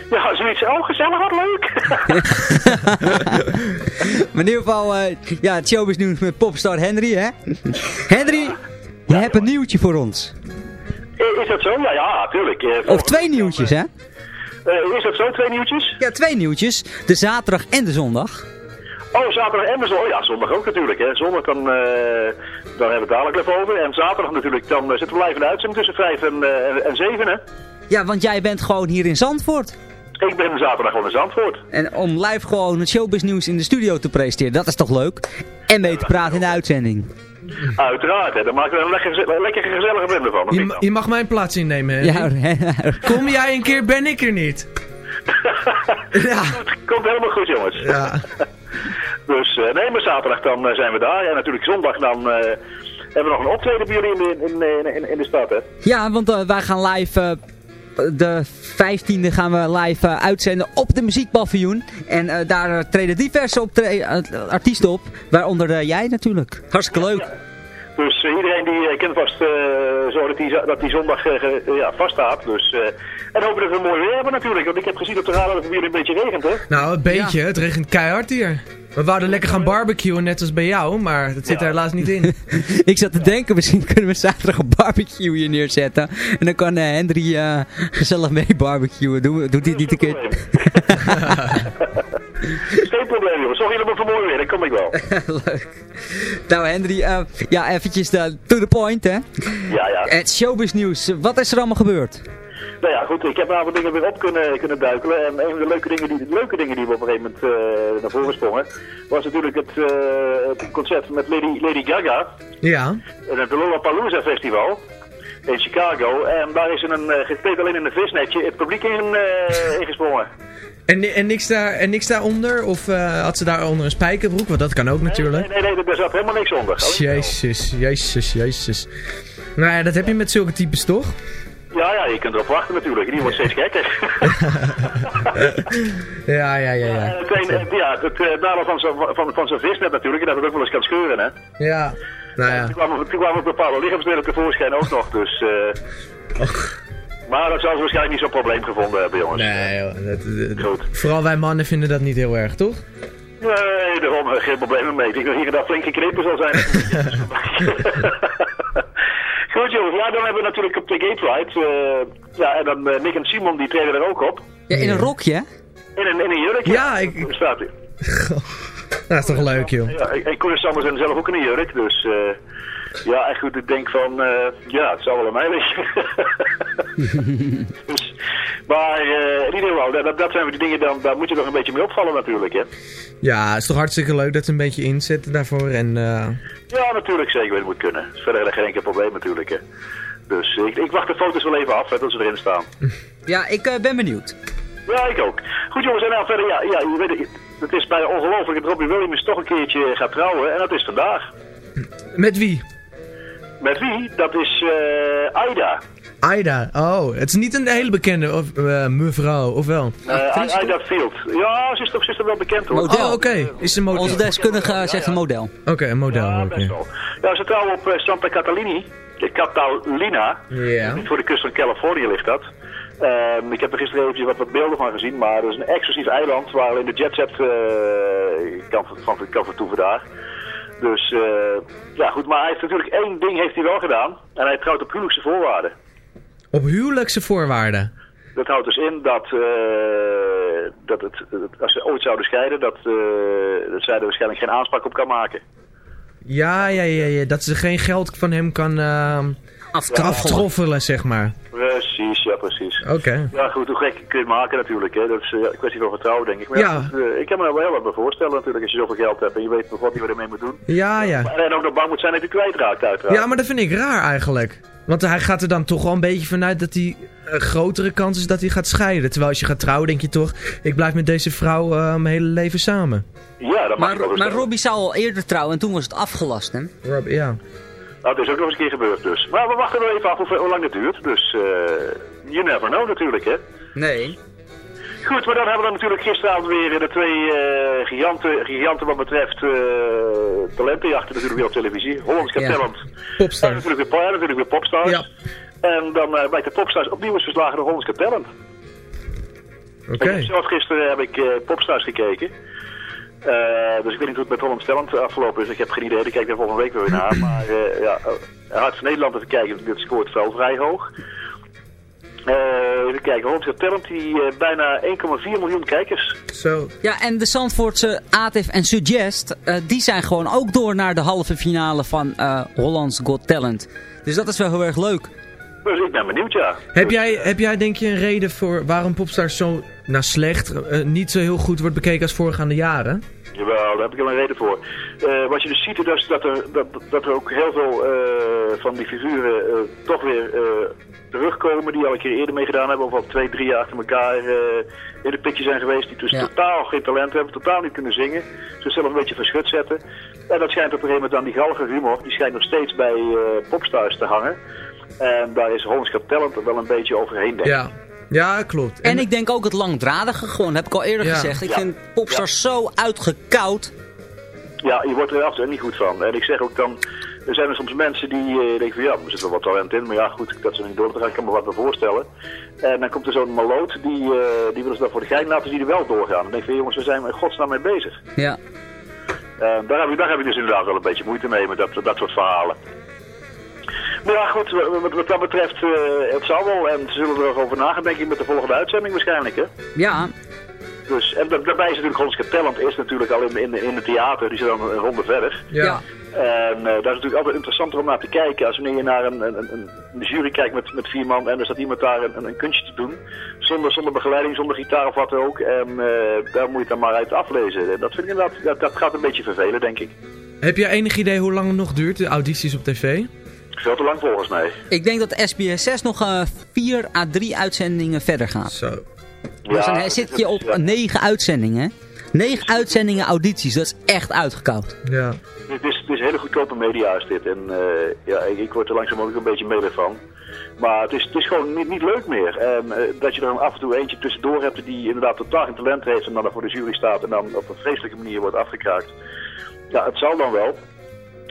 Ja, zoiets. Oh, gezellig, wat leuk. Maar in ieder geval, eh, ja, het showbiz nieuws met popstar Henry, hè? Henry, je hebt een nieuwtje voor ons. Is dat zo? Ja, ja, tuurlijk. Eh, Of twee nieuwtjes, hè? eh, is dat zo? Twee nieuwtjes? Ja, twee nieuwtjes. De zaterdag en de zondag. Oh, zaterdag en zondag. Ja, zondag ook natuurlijk. Hè. Zondag dan, eh dan hebben we het dadelijk even over. En zaterdag natuurlijk, dan eh, zitten we live in de uitzending tussen vijf en, eh, en, en zeven, hè. Ja, want jij bent gewoon hier in Zandvoort. Ik ben zaterdag gewoon in Zandvoort. En om live gewoon het showbiz nieuws in de studio te presenteren, dat is toch leuk? En mee te praten in de uitzending. Uiteraard, hè. Daar maken we een lekker, lekker gezellige bende van. Je, mag mijn plaats innemen. Ja, Kom jij een keer, ben ik er niet. ja. Komt helemaal goed, jongens. Ja. Dus eh, nee, maar zaterdag dan eh, zijn we daar. En natuurlijk zondag dan eh, hebben we nog een optreden bij jullie in de, in, in, in, in de stad, hè. Ja, want wij gaan live... de 15e gaan we live uitzenden op de muziekpaviljoen. En eh, daar treden diverse optre- artiesten op. Waaronder jij natuurlijk. Hartstikke leuk. Dus iedereen die kent vast eh zo dat die, dat die zondag ja, vaststaat. Dus, eh, en hopen dat we mooi weer hebben natuurlijk. Want ik heb gezien op de radar dat het jullie een beetje regent, hè. Nou, een beetje. Het regent keihard hier. We wouden lekker gaan barbecuen, net als bij jou, maar dat zit er helaas niet in. Ik zat te denken, misschien kunnen we zaterdag een barbecue hier neerzetten. En dan kan eh, Hendry eh, gezellig mee barbecuen. Doe, doet hij niet een keer... Geen probleem, jongens. Zorg jullie maar voor mooi weer, dan kom ik wel. Leuk. Nou Hendry, eh, ja eventjes de, to the point hè. Ja, ja. Het showbiz nieuws. Wat is er allemaal gebeurd? Nou ja, goed, ik heb een aantal dingen weer op kunnen, kunnen duikelen. En een van de leuke dingen die, leuke dingen die we op een gegeven moment eh, naar voren sprongen, was natuurlijk het, eh, het concert met Lady, Lady Gaga. Ja. En het Lollapalooza Festival in Chicago. En daar is een uh, gekleed alleen in een visnetje het publiek in, eh, ingesprongen. En, en, niks daar, en niks daaronder? Of had ze daaronder een spijkerbroek? Want dat kan ook natuurlijk. Nee, nee, nee, daar zat helemaal niks onder. Jezus, jezus, jezus. Nou ja, dat heb je met zulke types toch? Ja, ja, je kunt erop wachten natuurlijk. Die wordt steeds gekker. Ja, ja, ja, ja. En het, een- het- ja, het eh, nadeel van zo'n van, van visnet natuurlijk, dat het ook wel eens kan scheuren, hè. Ja. Nou ja. Toen kwamen, toen kwamen bepaalde lichaamsdelen tevoorschijn ook nog, dus... eh Maar dat zou ze waarschijnlijk niet zo'n probleem gevonden hebben, jongens. Nee, joh, dat- dat- vooral wij mannen vinden dat niet heel erg, toch? Nee, daarom eh, geen probleem mee. Ik denk dat hier en daar flink geknepen zal zijn. Goed jongens, ja, dan hebben we natuurlijk op de Gay Pride. eh, ja, en dan eh, Nick en Simon die treden er ook op. Ja, in een rokje hè? In een, in een jurk. Ja, ik... Staat hij? Dat is toch leuk, joh. Ja, en Sander zijn zelf ook in een jurk, dus... ja, en goed, ik denk van... eh, ja, het zou wel aan mij liggen. dus, maar eh, in ieder geval, dat, dat zijn we die dingen, dan, daar moet je nog een beetje mee opvallen natuurlijk, hè. Ja, het is toch hartstikke leuk dat ze een beetje inzetten daarvoor. En eh, Ja, natuurlijk zeker, het moet kunnen. Het is verder geen enkel probleem natuurlijk, hè. Dus ik, ik wacht de foto's wel even af, hè, dat ze erin staan. Ja, ik eh, ben benieuwd. Ja, ik ook. Goed jongens, en nou verder, ja, ja je weet, het het is bijna ongelooflijk dat Robbie Williams toch een keertje gaat trouwen. En dat is vandaag. met wie? Met wie? Dat is eh Aida. Aida. Oh, het is niet een hele bekende of, eh, mevrouw, of wel? Eh, Aida Field. Ja, ze is toch, ze is toch wel bekend hoor. Oh, oké. Is ze een model? Onze deskundige zegt een model. Oké, een model. Ja, oké. best wel. Ja, ze trouwen op Santa Catalini. Catalina. Ja. Voor de kust van Californië ligt dat. Ehm, ik heb er gisteren eventjes wat, wat beelden van gezien, maar het is een exclusief eiland waar alleen de jetset eh kan, van, kan vertoeven daar. Dus eh, ja goed, maar hij heeft natuurlijk één ding heeft hij wel gedaan. En hij trouwt op huwelijkse voorwaarden. Op huwelijkse voorwaarden. Dat houdt dus in dat, eh, dat het, als ze ooit zouden scheiden, dat, eh, dat zij er waarschijnlijk geen aanspraak op kan maken. Ja, ja, ja, ja. Dat ze geen geld van hem kan eh aftroffelen, zeg maar. Precies, ja precies. Oké. Ja goed, hoe gek kun je het maken natuurlijk, hè. dat is eh, een kwestie van vertrouwen denk ik. Maar ja, eh, ik kan me er wel heel wat bij voorstellen natuurlijk als je zoveel geld hebt en je weet nog wat je ermee moet doen. Ja, ja. En ook nog bang moet zijn dat je kwijtraakt uiteraard. Ja, maar dat vind ik raar eigenlijk. Want hij gaat er dan toch wel een beetje vanuit dat hij een grotere kans is dat hij gaat scheiden. Terwijl als je gaat trouwen denk je toch, ik blijf met deze vrouw eh, mijn hele leven samen. Ja, dat mag Maar, maar. Robbie zou al eerder trouwen en toen was het afgelast hè? Rob, ja. Nou, het is ook nog eens een keer gebeurd dus. Maar we wachten wel even af hoe, hoe lang het duurt. Dus eh you never know natuurlijk hè. Nee. Goed, maar dan hebben we dan natuurlijk gisteravond weer de twee eh, giganten, giganten wat betreft eh talentenjachten natuurlijk weer op televisie. Hollands Got Ja. Talent. Popstars. En natuurlijk weer, ja, natuurlijk weer Popstars. Ja. En dan eh blijkt de Popstars opnieuw eens verslagen door Hollands Got Talent. Oké. Heb zelf gisteren heb ik Popstars gekeken. Eh, dus ik weet niet hoe het met Hollands Talent afgelopen is. Ik heb geen idee, ik kijk daar volgende week weer naar. Maar eh ja, uh, Hart van Nederland even kijken, dit scoort wel vrij hoog. Eh, even kijken, Hollands Got Talent, die eh, bijna 1,4 miljoen kijkers. Zo. Ja, en de Zandvoortse Atif en Suggest, eh, die zijn gewoon ook door naar de halve finale van eh Hollands Got Talent. Dus dat is wel heel erg leuk. Dus ik ben benieuwd, ja. Heb jij, heb jij denk je een reden voor waarom Popstars zo nou, slecht, eh, niet zo heel goed wordt bekeken als voorgaande jaren? Jawel, daar heb ik wel een reden voor. Eh, wat je dus ziet is dat er, dat, dat er ook heel veel eh, van die figuren eh, toch weer eh, terugkomen die al een keer eerder meegedaan hebben. Of al twee, drie jaar achter elkaar eh, in de pitje zijn geweest. Die dus totaal geen talent hebben, totaal niet kunnen zingen. Zichzelf een beetje verschut zetten. En dat schijnt op een gegeven moment dan die galge humor. Die schijnt nog steeds bij eh, popstars te hangen. En daar is Hollands Talent er wel een beetje overheen, denk ik. Ja, ja klopt. En ik denk ook het langdradige gewoon, heb ik al eerder Ja. gezegd. Ik Ja. vind Popstars zo uitgekoud. Ja, je wordt er toe niet goed van. En ik zeg ook dan, er zijn er soms mensen die eh, denken van ja, er zit wel wat talent in. Maar ja, goed, dat ze er niet door te gaan, ik kan me wat bij voorstellen. En dan komt er zo'n maloot, die, eh, die willen ze dan voor de gein laten, die er wel doorgaan. Dan denk ik van jongens, we zijn in godsnaam mee bezig. Ja. En daar heb, ik, daar heb ik dus inderdaad wel een beetje moeite mee met dat, dat soort verhalen. Maar ja, goed, wat, wat- dat betreft, eh, het zal wel. En ze zullen er nog over nagaan, denk ik, met de volgende uitzending waarschijnlijk, hè. Ja. Dus, en da- daarbij is natuurlijk Got Talent is natuurlijk al in, in, in het theater, die zit dan een ronde verder. Ja. En eh, dat is natuurlijk altijd interessanter om naar te kijken. Als wanneer je naar een, een, een, een jury kijkt met, met vier man en er staat iemand daar een, een kunstje te doen. Zonder, zonder begeleiding, zonder gitaar of wat dan ook. En eh, daar moet je het dan maar uit aflezen. En Dat vind ik inderdaad, dat, dat gaat een beetje vervelen, denk ik. Heb je enig idee hoe lang het nog duurt, de audities op tv? Veel te lang volgens mij. Ik denk dat SBS 6 nog eh 4 à 3 uitzendingen verder gaat. Zo. Dus dan Ja, eh, zit je op 9 uitzendingen. hè? 9 uitzendingen audities, dat is echt uitgekoud. Ja. Het is, het is hele goedkope media is dit. En eh, ja, ik, ik word er langzaam ook een beetje melig van. Maar het is, het is gewoon niet, niet leuk meer. En eh, dat je er dan af en toe eentje tussendoor hebt die inderdaad totaal geen talent heeft en dan er voor de jury staat en dan op een vreselijke manier wordt afgekraakt. Ja, het zal dan wel.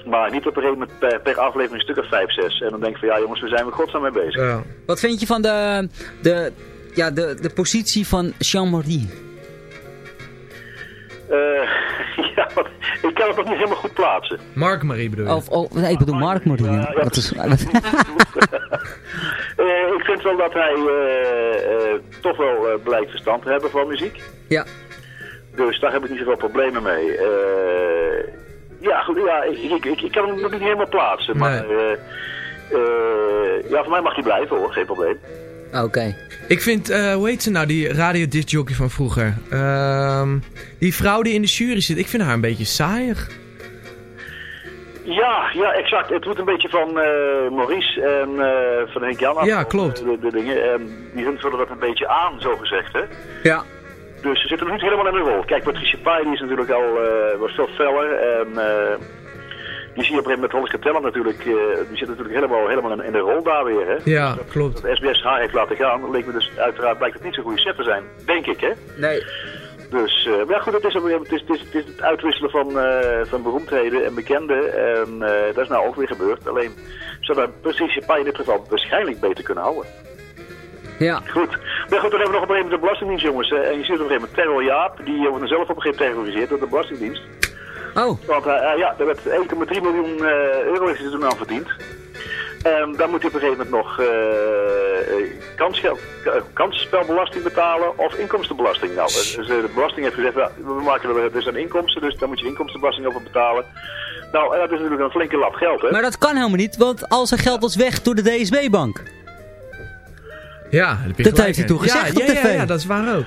Maar niet op een gegeven moment per, per aflevering een stuk of 5, 6. En dan denk ik van ja jongens, we zijn er godsnaam mee bezig. Ja. Wat vind je van de, de, ja, de, de positie van Jean-Marie? Eh, ja, wat- ik kan het nog niet helemaal goed plaatsen. Mark Marie bedoel je? Of, oh, nee, ik bedoel Mark Marie. Dat is, Eh, ik vind wel dat hij eh, eh, toch wel eh, blijkt verstand te hebben van muziek. Ja. Dus daar heb ik niet zoveel problemen mee. Ja, goed, ja, ik, ik, ik, kan hem nog niet helemaal plaatsen. Maar eh, eh, ja, voor mij mag hij blijven hoor, geen probleem. Oké. Ik vind, eh, hoe heet ze nou, die radiodiscjockey van vroeger? Ehm, die vrouw die in de jury zit, ik vind haar een beetje saaiig. Ja, ja, exact. Het moet een beetje van eh, Maurice en eh, van Henk Jan. Ja, klopt. De, de dingen. En die vullen dat een beetje aan, zo gezegd, hè. Ja. Dus ze zitten nog niet helemaal in de rol. Kijk, Patricia Pai die is natuurlijk al eh, was veel feller. En eh, die zie je op een gegeven moment Talent natuurlijk. eh, die zit natuurlijk helemaal, helemaal in, in de rol daar weer. Hè? Ja, klopt. Dat SBS haar heeft laten gaan. Leek me dus uiteraard blijkt het niet zo'n goede set te zijn. Denk ik, hè? Nee. Dus, eh, maar ja, goed, het is, het, is, het, is, het is het uitwisselen van, eh, van beroemdheden en bekenden. En eh, dat is nou ook weer gebeurd. Alleen zou daar Patricia Pai in dit geval waarschijnlijk beter kunnen houden. Ja. Goed. Maar goed, dan hebben we nog op een gegeven moment de Belastingdienst, jongens. eh, En je ziet op een gegeven moment Terrell Jaap, die wordt er zelf op een gegeven moment terroriseerd door de Belastingdienst. Oh. Want hij- ja, er werd 1,3 miljoen eh, euro hij er toen aan verdiend. En dan moet hij op een gegeven moment nog eh, eh, kansgeld, eh, kansspelbelasting betalen of inkomstenbelasting. Nou, dus eh, de belasting heeft gezegd, ja, we maken er dus aan inkomsten, dus daar moet je inkomstenbelasting over betalen. Nou, en dat is natuurlijk een flinke lap geld, hè? Maar dat kan helemaal niet, want al zijn geld was weg door de DSB-bank. Ja, daar heb je Dat heeft hij toen gezegd ja, op ja, tv. Ja, ja, dat is waar ook.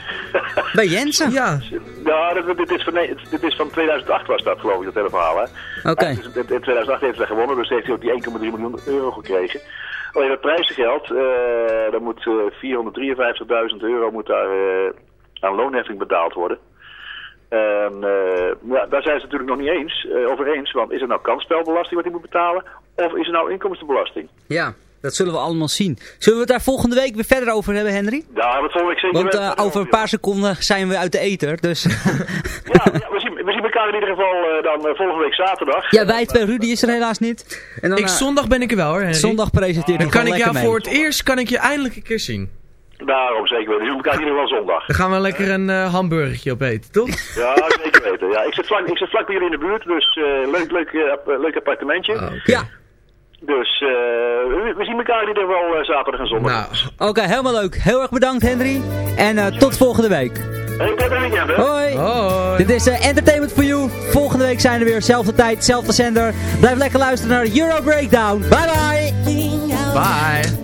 Bij Jensen? Ja. Ja, dit, dit, is van, dit is van 2008 was dat, geloof ik, dat hele verhaal, hè? Oké. In 2008 heeft hij gewonnen, dus heeft hij ook die 1,3 miljoen euro gekregen. Alleen dat prijzengeld, eh daar moet eh 453.000 euro moet daar eh, aan loonheffing betaald worden. En eh, ja, daar zijn ze natuurlijk nog niet eens, eh, over eens, want is het nou kansspelbelasting wat hij moet betalen, of is het nou inkomstenbelasting? Ja, dat zullen we allemaal zien. Zullen we het daar volgende week weer verder over hebben, Henry? Daar hebben we het volgende week zeker Want eh, over een paar seconden zijn we uit de ether, dus... Ja, we, zien, we zien elkaar in ieder geval eh, dan eh, volgende week zaterdag. ja, wij twee, Rudy is er helaas niet. En dan, ik, zondag ben ik er wel hoor, Henry. zondag presenteert Dan hij kan ik jou voor het eerst kan ik je eindelijk een keer zien. Daarom zeker weten. We zien elkaar in ieder geval zondag. Dan gaan we lekker een eh, hamburgertje op eten, toch? Ja, zeker weten. Ja, ik, zit vlak, ik zit vlak bij jullie in de buurt, dus eh, leuk, leuk, eh, leuk appartementje. Ja. Dus eh, we, zien elkaar hier wel eh, zaterdag en zondag. Nou, oké, helemaal leuk. Heel erg bedankt Henry. En eh, tot volgende week. Hoi. Hoi. Dit is Entertainment for You. Volgende week zijn we weer. Zelfde tijd, zelfde zender. Blijf lekker luisteren naar Euro Breakdown. Bye bye. Bye.